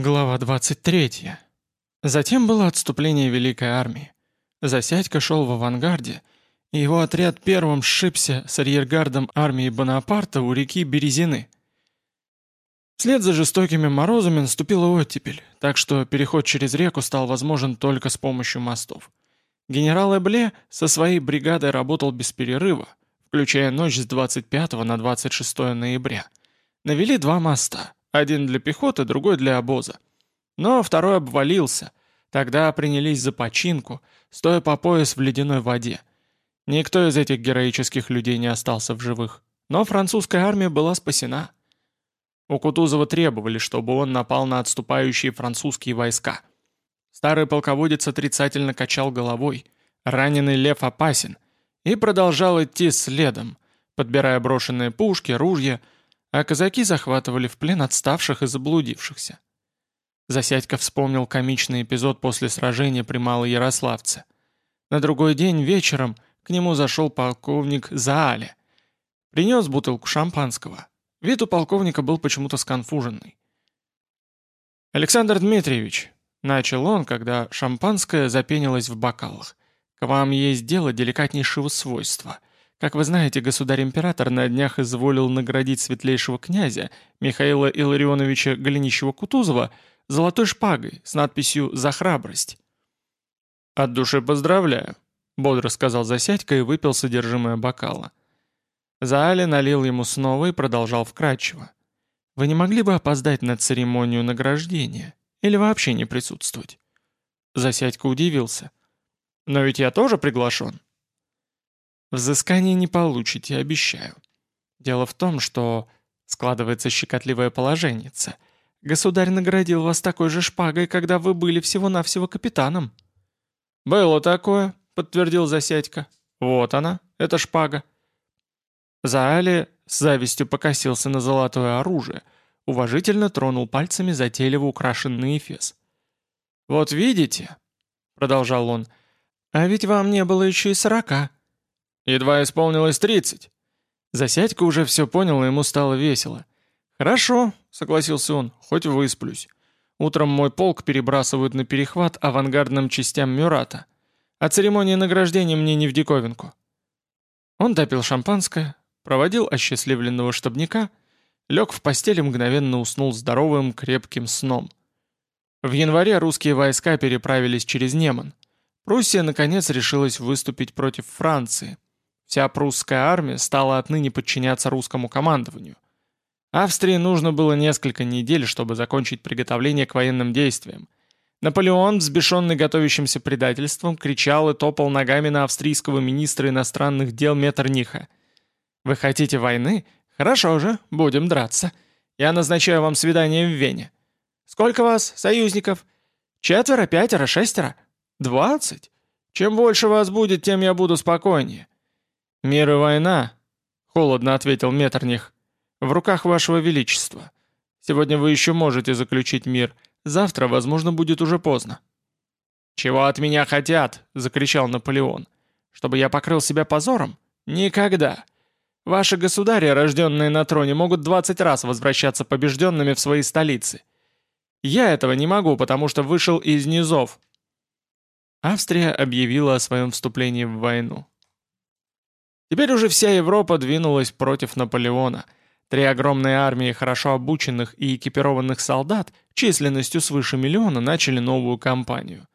Глава 23. Затем было отступление Великой Армии. Засядька шел в авангарде, и его отряд первым сшибся с арьергардом армии Бонапарта у реки Березины. Вслед за жестокими морозами наступила оттепель, так что переход через реку стал возможен только с помощью мостов. Генерал Эбле со своей бригадой работал без перерыва, включая ночь с 25 на 26 ноября. Навели два моста — один для пехоты, другой для обоза. Но второй обвалился. Тогда принялись за починку, стоя по пояс в ледяной воде. Никто из этих героических людей не остался в живых. Но французская армия была спасена. У Кутузова требовали, чтобы он напал на отступающие французские войска. Старый полководец отрицательно качал головой. Раненый лев опасен. И продолжал идти следом, подбирая брошенные пушки, ружья, а казаки захватывали в плен отставших и заблудившихся. Засядько вспомнил комичный эпизод после сражения при Малой Ярославце. На другой день вечером к нему зашел полковник Заале. Принес бутылку шампанского. Вид у полковника был почему-то сконфуженный. «Александр Дмитриевич», — начал он, когда шампанское запенилось в бокалах, — «к вам есть дело деликатнейшего свойства. Как вы знаете, государь-император на днях изволил наградить светлейшего князя Михаила Илларионовича Голенищева-Кутузова золотой шпагой с надписью «За храбрость». «От души поздравляю», — бодро сказал Засядько и выпил содержимое бокала. Заали налил ему снова и продолжал вкратчиво. «Вы не могли бы опоздать на церемонию награждения? Или вообще не присутствовать?» Засядько удивился. «Но ведь я тоже приглашен». Взыскание не получите, обещаю. Дело в том, что складывается щекотливое положение. Государь наградил вас такой же шпагой, когда вы были всего-навсего капитаном». «Было такое», — подтвердил Засядько. «Вот она, эта шпага». Заали с завистью покосился на золотое оружие, уважительно тронул пальцами затейливо украшенный эфес. «Вот видите», — продолжал он, — «а ведь вам не было еще и сорока». Едва исполнилось тридцать. Засядька уже все понял, и ему стало весело. «Хорошо», — согласился он, — «хоть высплюсь. Утром мой полк перебрасывают на перехват авангардным частям Мюрата. А церемония награждения мне не в диковинку». Он допил шампанское, проводил осчастливленного штабника, лег в постель и мгновенно уснул здоровым крепким сном. В январе русские войска переправились через Неман. Пруссия, наконец, решилась выступить против Франции — Вся прусская армия стала отныне подчиняться русскому командованию. Австрии нужно было несколько недель, чтобы закончить приготовление к военным действиям. Наполеон, взбешенный готовящимся предательством, кричал и топал ногами на австрийского министра иностранных дел Меттерниха. «Вы хотите войны? Хорошо же, будем драться. Я назначаю вам свидание в Вене. Сколько вас, союзников? Четверо, пятеро, шестеро? Двадцать? Чем больше вас будет, тем я буду спокойнее. «Мир и война», — холодно ответил Меттерних, — «в руках вашего величества. Сегодня вы еще можете заключить мир, завтра, возможно, будет уже поздно». «Чего от меня хотят?» — закричал Наполеон. «Чтобы я покрыл себя позором? Никогда! Ваши государи, рожденные на троне, могут 20 раз возвращаться побежденными в свои столицы. Я этого не могу, потому что вышел из низов». Австрия объявила о своем вступлении в войну. Теперь уже вся Европа двинулась против Наполеона. Три огромные армии хорошо обученных и экипированных солдат численностью свыше миллиона начали новую кампанию.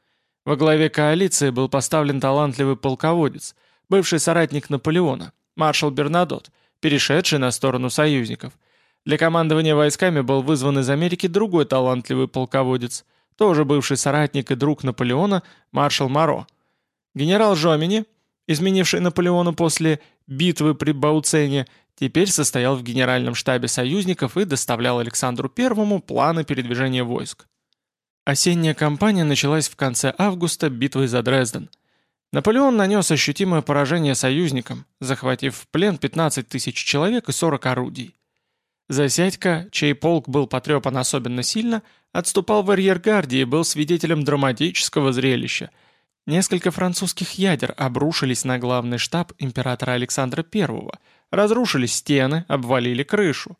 Во главе коалиции был поставлен талантливый полководец, бывший соратник Наполеона, маршал Бернадот, перешедший на сторону союзников. Для командования войсками был вызван из Америки другой талантливый полководец, тоже бывший соратник и друг Наполеона, маршал Маро. Генерал Жомини, изменивший Наполеону после битвы при Бауцене, теперь состоял в генеральном штабе союзников и доставлял Александру I планы передвижения войск. Осенняя кампания началась в конце августа битвой за Дрезден. Наполеон нанес ощутимое поражение союзникам, захватив в плен 15 тысяч человек и 40 орудий. Засядько, чей полк был потрепан особенно сильно, отступал в арьергарде и был свидетелем драматического зрелища – Несколько французских ядер обрушились на главный штаб императора Александра I, разрушили стены, обвалили крышу.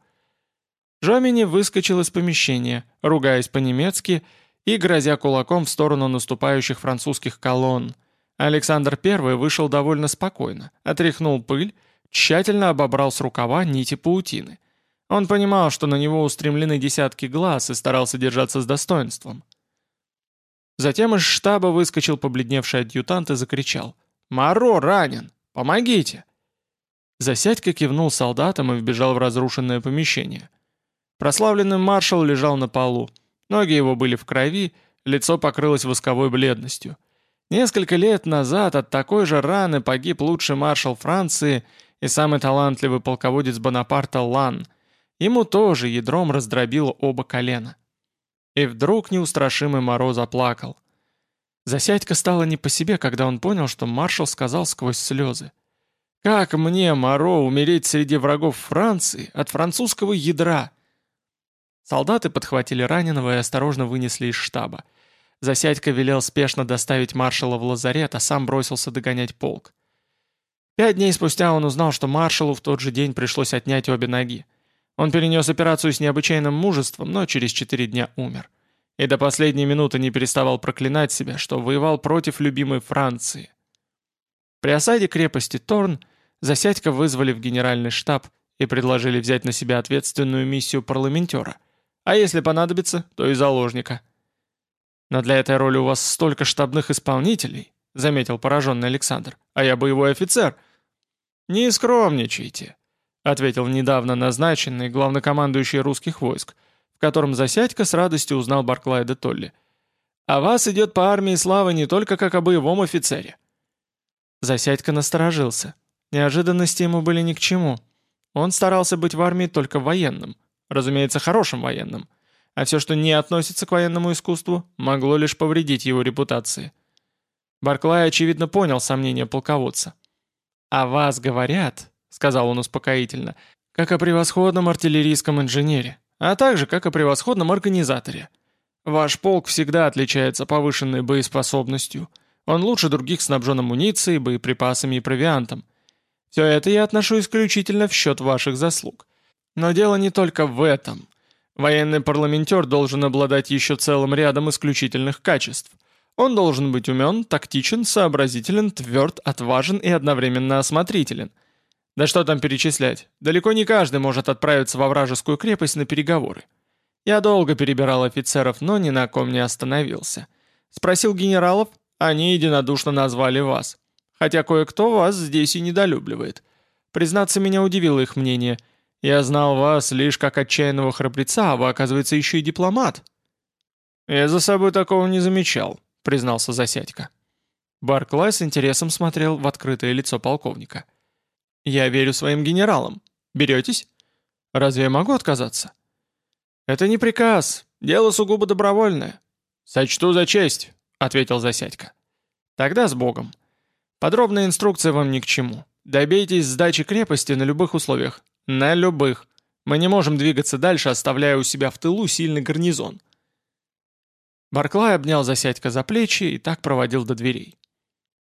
Жомини выскочил из помещения, ругаясь по-немецки и грозя кулаком в сторону наступающих французских колонн. Александр I вышел довольно спокойно, отряхнул пыль, тщательно обобрал с рукава нити паутины. Он понимал, что на него устремлены десятки глаз и старался держаться с достоинством. Затем из штаба выскочил побледневший адъютант и закричал. «Маро ранен! Помогите!» Засядька кивнул солдатам и вбежал в разрушенное помещение. Прославленный маршал лежал на полу. Ноги его были в крови, лицо покрылось восковой бледностью. Несколько лет назад от такой же раны погиб лучший маршал Франции и самый талантливый полководец Бонапарта Лан. Ему тоже ядром раздробило оба колена. И вдруг неустрашимый Моро заплакал. Засядька стало не по себе, когда он понял, что маршал сказал сквозь слезы. «Как мне, Моро, умереть среди врагов Франции от французского ядра?» Солдаты подхватили раненого и осторожно вынесли из штаба. Засядька велел спешно доставить маршала в лазарет, а сам бросился догонять полк. Пять дней спустя он узнал, что маршалу в тот же день пришлось отнять обе ноги. Он перенес операцию с необычайным мужеством, но через четыре дня умер. И до последней минуты не переставал проклинать себя, что воевал против любимой Франции. При осаде крепости Торн Засядька вызвали в генеральный штаб и предложили взять на себя ответственную миссию парламентера, а если понадобится, то и заложника. «Но для этой роли у вас столько штабных исполнителей», — заметил пораженный Александр, «а я боевой офицер». «Не скромничайте», — ответил недавно назначенный главнокомандующий русских войск, в котором Засядько с радостью узнал Барклая де Толли. «А вас идет по армии слава не только как о боевом офицере». Засядько насторожился. Неожиданности ему были ни к чему. Он старался быть в армии только военным, разумеется, хорошим военным, а все, что не относится к военному искусству, могло лишь повредить его репутации. Барклай, очевидно, понял сомнения полководца. «О вас говорят», сказал он успокоительно, как о превосходном артиллерийском инженере, а также как о превосходном организаторе. Ваш полк всегда отличается повышенной боеспособностью. Он лучше других снабжен амуницией, боеприпасами и провиантом. Все это я отношу исключительно в счет ваших заслуг. Но дело не только в этом. Военный парламентер должен обладать еще целым рядом исключительных качеств. Он должен быть умен, тактичен, сообразителен, тверд, отважен и одновременно осмотрителен – да что там перечислять, далеко не каждый может отправиться во вражескую крепость на переговоры. Я долго перебирал офицеров, но ни на ком не остановился. Спросил генералов, они единодушно назвали вас. Хотя кое-кто вас здесь и недолюбливает. Признаться, меня удивило их мнение. Я знал вас лишь как отчаянного храбреца, а вы, оказывается, еще и дипломат. Я за собой такого не замечал, признался Засядько. Барклай с интересом смотрел в открытое лицо полковника. «Я верю своим генералам. Беретесь? Разве я могу отказаться?» «Это не приказ. Дело сугубо добровольное». «Сочту за честь», — ответил Засядько. «Тогда с Богом. Подробная инструкция вам ни к чему. Добейтесь сдачи крепости на любых условиях. На любых. Мы не можем двигаться дальше, оставляя у себя в тылу сильный гарнизон». Барклай обнял Засядько за плечи и так проводил до дверей.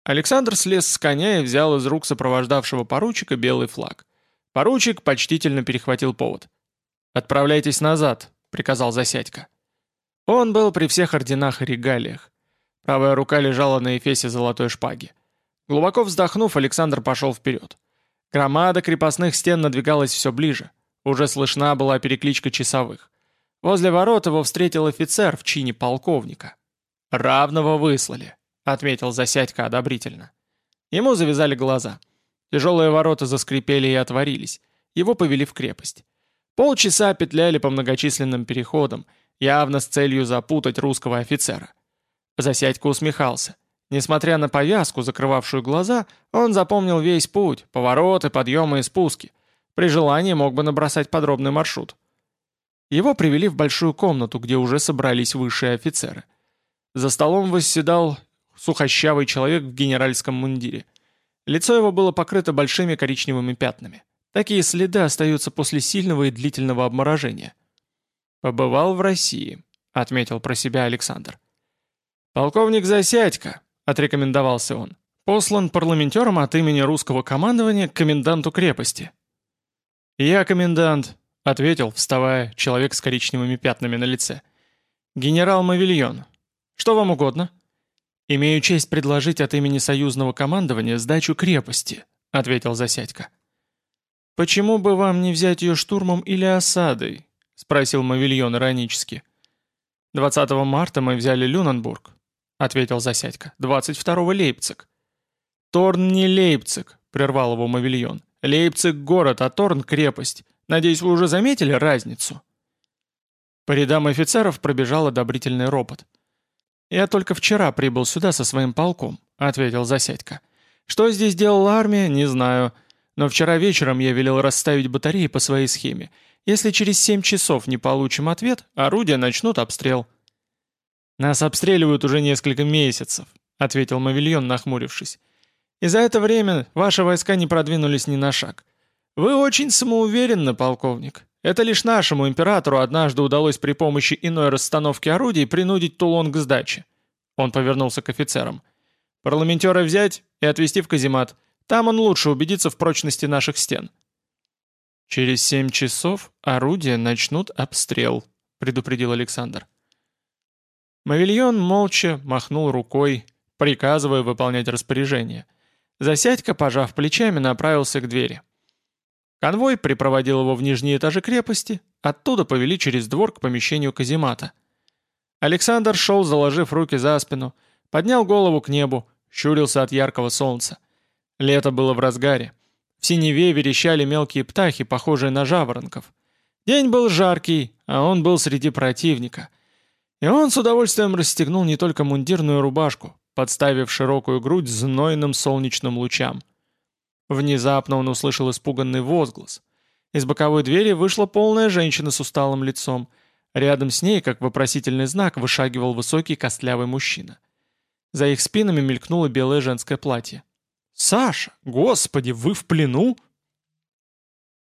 Александр слез с коня и взял из рук сопровождавшего поручика белый флаг. Поручик почтительно перехватил повод. «Отправляйтесь назад», — приказал Засядько. Он был при всех орденах и регалиях. Правая рука лежала на эфесе золотой шпаги. Глубоко вздохнув, Александр пошел вперед. Громада крепостных стен надвигалась все ближе. Уже слышна была перекличка часовых. Возле ворот его встретил офицер в чине полковника. Равного выслали отметил Засядько одобрительно. Ему завязали глаза. Тяжелые ворота заскрипели и отворились. Его повели в крепость. Полчаса петляли по многочисленным переходам, явно с целью запутать русского офицера. Засядько усмехался. Несмотря на повязку, закрывавшую глаза, он запомнил весь путь, повороты, подъемы и спуски. При желании мог бы набросать подробный маршрут. Его привели в большую комнату, где уже собрались высшие офицеры. За столом восседал сухощавый человек в генеральском мундире. Лицо его было покрыто большими коричневыми пятнами. Такие следы остаются после сильного и длительного обморожения. «Побывал в России», — отметил про себя Александр. «Полковник Засядько», — отрекомендовался он, послан парламентером от имени русского командования к коменданту крепости. «Я комендант», — ответил, вставая, человек с коричневыми пятнами на лице. «Генерал Мавильон, что вам угодно?» «Имею честь предложить от имени союзного командования сдачу крепости», — ответил Засядько. «Почему бы вам не взять ее штурмом или осадой?» — спросил Мавильон иронически. «20 марта мы взяли Люненбург», — ответил Засядько. «22-го Лейпциг». «Торн не Лейпциг», — прервал его Мавильон. «Лейпциг — город, а Торн — крепость. Надеюсь, вы уже заметили разницу?» По рядам офицеров пробежал одобрительный ропот. «Я только вчера прибыл сюда со своим полком», — ответил Засядько. «Что здесь делала армия, не знаю. Но вчера вечером я велел расставить батареи по своей схеме. Если через семь часов не получим ответ, орудия начнут обстрел». «Нас обстреливают уже несколько месяцев», — ответил Мавильон, нахмурившись. «И за это время ваши войска не продвинулись ни на шаг. Вы очень самоуверенны, полковник. Это лишь нашему императору однажды удалось при помощи иной расстановки орудий принудить Тулон к сдаче. Он повернулся к офицерам. Парламентера взять и отвезти в каземат. Там он лучше убедится в прочности наших стен. «Через семь часов орудия начнут обстрел», — предупредил Александр. Мавильон молча махнул рукой, приказывая выполнять распоряжение. Засядька, пожав плечами, направился к двери. Конвой припроводил его в нижние этажи крепости, оттуда повели через двор к помещению каземата. Александр шел, заложив руки за спину, поднял голову к небу, щурился от яркого солнца. Лето было в разгаре. В синеве верещали мелкие птахи, похожие на жаворонков. День был жаркий, а он был среди противника. И он с удовольствием расстегнул не только мундирную рубашку, подставив широкую грудь знойным солнечным лучам. Внезапно он услышал испуганный возглас. Из боковой двери вышла полная женщина с усталым лицом. Рядом с ней, как вопросительный знак, вышагивал высокий костлявый мужчина. За их спинами мелькнуло белое женское платье. «Саша! Господи, вы в плену?»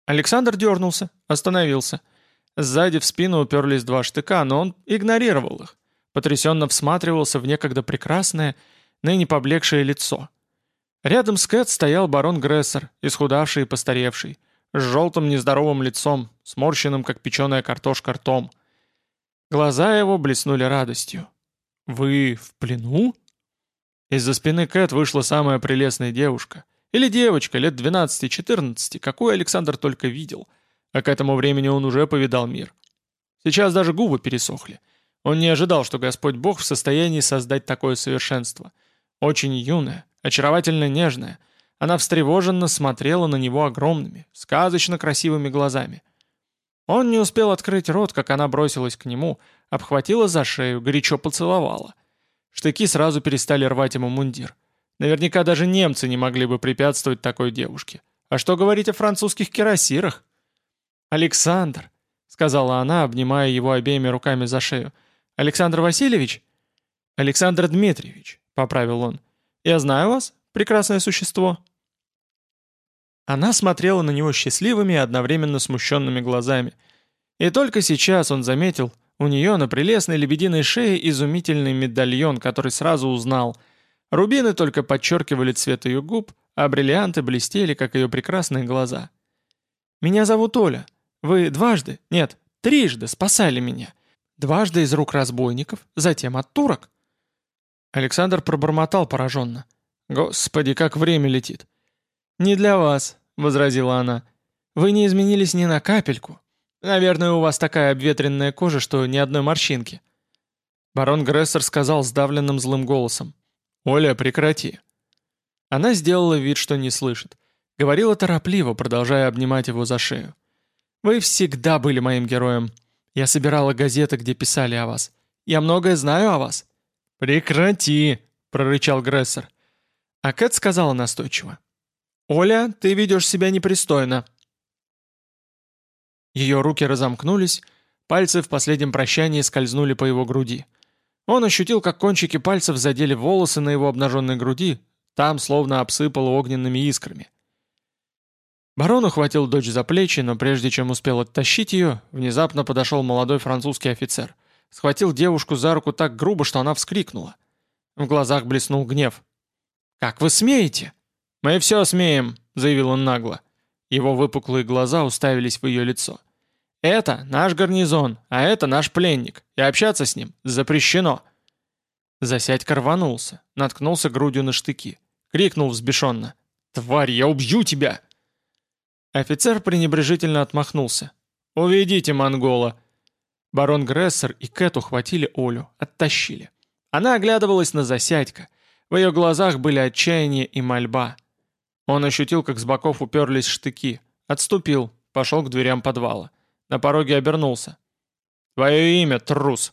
Александр дернулся, остановился. Сзади в спину уперлись два штыка, но он игнорировал их. Потрясенно всматривался в некогда прекрасное, ныне поблекшее лицо. Рядом с Кэт стоял барон Грессер, исхудавший и постаревший, с желтым нездоровым лицом, сморщенным, как печеная картошка ртом. Глаза его блеснули радостью. «Вы в плену?» Из-за спины Кэт вышла самая прелестная девушка. Или девочка, лет 12-14, какую Александр только видел. А к этому времени он уже повидал мир. Сейчас даже губы пересохли. Он не ожидал, что Господь Бог в состоянии создать такое совершенство. Очень юное, очаровательно нежная. Она встревоженно смотрела на него огромными, сказочно красивыми глазами. Он не успел открыть рот, как она бросилась к нему, обхватила за шею, горячо поцеловала. Штыки сразу перестали рвать ему мундир. Наверняка даже немцы не могли бы препятствовать такой девушке. А что говорить о французских кирасирах? «Александр», — сказала она, обнимая его обеими руками за шею. «Александр Васильевич?» «Александр Дмитриевич», — поправил он. Я знаю вас, прекрасное существо». Она смотрела на него счастливыми и одновременно смущенными глазами. И только сейчас он заметил у нее на прелестной лебединой шее изумительный медальон, который сразу узнал. Рубины только подчеркивали цвет ее губ, а бриллианты блестели, как ее прекрасные глаза. «Меня зовут Оля. Вы дважды, нет, трижды спасали меня. Дважды из рук разбойников, затем от турок. Александр пробормотал пораженно. «Господи, как время летит!» «Не для вас», — возразила она. «Вы не изменились ни на капельку. Наверное, у вас такая обветренная кожа, что ни одной морщинки». Барон Грессер сказал сдавленным злым голосом. «Оля, прекрати». Она сделала вид, что не слышит. Говорила торопливо, продолжая обнимать его за шею. «Вы всегда были моим героем. Я собирала газеты, где писали о вас. Я многое знаю о вас. «Прекрати!» — прорычал Грессер. А Кэт сказала настойчиво. «Оля, ты ведешь себя непристойно». Ее руки разомкнулись, пальцы в последнем прощании скользнули по его груди. Он ощутил, как кончики пальцев задели волосы на его обнаженной груди, там словно обсыпало огненными искрами. Барон ухватил дочь за плечи, но прежде чем успел оттащить ее, внезапно подошел молодой французский офицер — Схватил девушку за руку так грубо, что она вскрикнула. В глазах блеснул гнев. «Как вы смеете?» «Мы все смеем», — заявил он нагло. Его выпуклые глаза уставились в ее лицо. Это наш гарнизон, а это наш пленник, и общаться с ним запрещено!» Засядька рванулся, наткнулся грудью на штыки. Крикнул взбешенно. «Тварь, я убью тебя!» Офицер пренебрежительно отмахнулся. «Уведите монгола!» Барон Грессер и Кэт ухватили Олю, оттащили. Она оглядывалась на Засядька. В ее глазах были отчаяние и мольба. Он ощутил, как с боков уперлись штыки. Отступил, пошел к дверям подвала. На пороге обернулся. «Твое имя, трус!»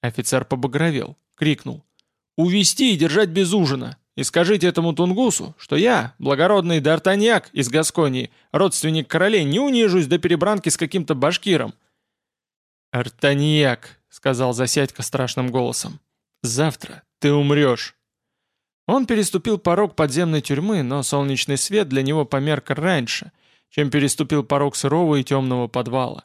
Офицер побагровел, крикнул. «Увести и держать без ужина! И скажите этому тунгусу, что я, благородный Д'Артаньяк из Гасконии, родственник королей, не унижусь до перебранки с каким-то башкиром!» «Артаньяк», — сказал Засядько страшным голосом, — «завтра ты умрешь». Он переступил порог подземной тюрьмы, но солнечный свет для него померк раньше, чем переступил порог сырого и темного подвала.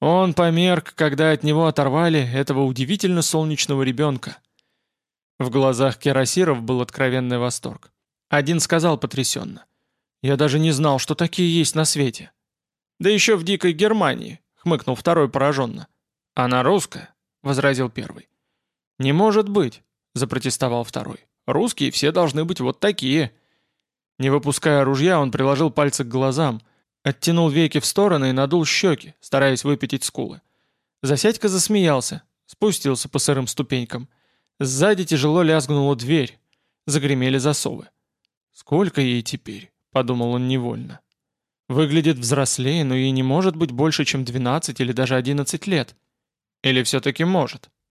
Он померк, когда от него оторвали этого удивительно солнечного ребенка. В глазах Керасиров был откровенный восторг. Один сказал потрясенно. «Я даже не знал, что такие есть на свете». «Да еще в дикой Германии», — хмыкнул второй пораженно. «Она русская», — возразил первый. «Не может быть», — запротестовал второй. «Русские все должны быть вот такие». Не выпуская ружья, он приложил пальцы к глазам, оттянул веки в стороны и надул щеки, стараясь выпятить скулы. Засядька засмеялся, спустился по сырым ступенькам. Сзади тяжело лязгнула дверь. Загремели засовы. «Сколько ей теперь?» — подумал он невольно. «Выглядит взрослее, но ей не может быть больше, чем 12 или даже 11 лет. Или все-таки может?»